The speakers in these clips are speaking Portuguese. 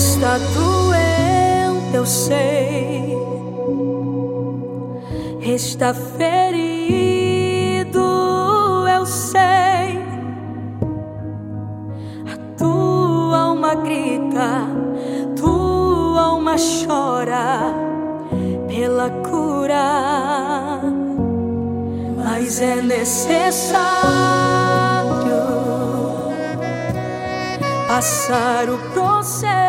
está doente, eu sei. Está ferido, eu sei. A tua alma grita, tua alma chora pela cura, mas é necessário passar o processo.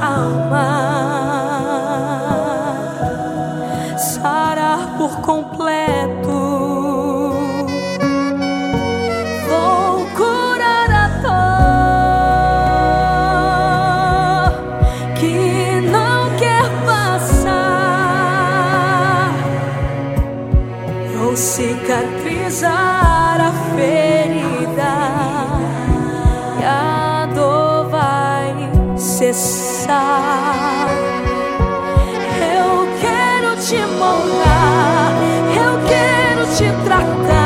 alma sarar por completo. Cicatrizar a ferida. E a dor vai cessar. Eu quero te moldar, eu quero te tratar,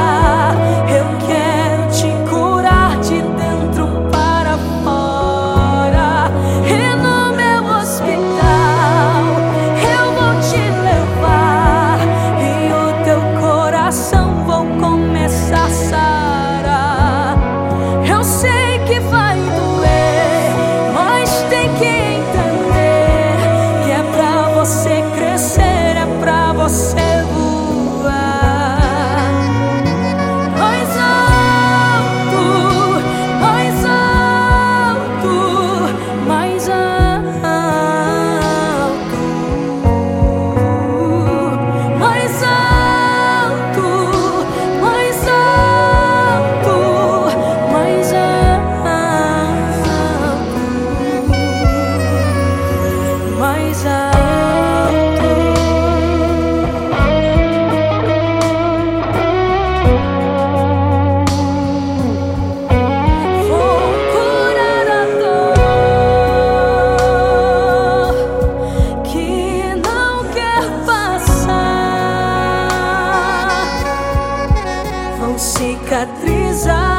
cicatriza